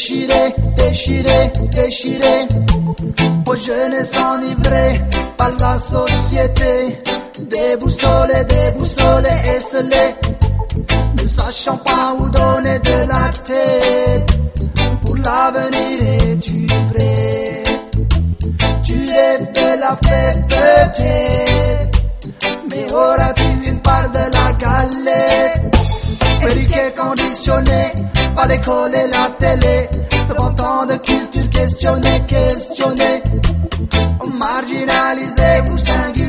déchiré, déchiré, déchiré. Aux jeunes enivrés par la société, déboussolés, déboussolés, esselés, ne sachant pas où donner de la tête. Pour l'avenir es-tu prêt? Tu rêves de la fête mais auras-tu une part de la galette Éduqué, conditionné par l'école et la télé, Marginalized, Marginalisé, vous.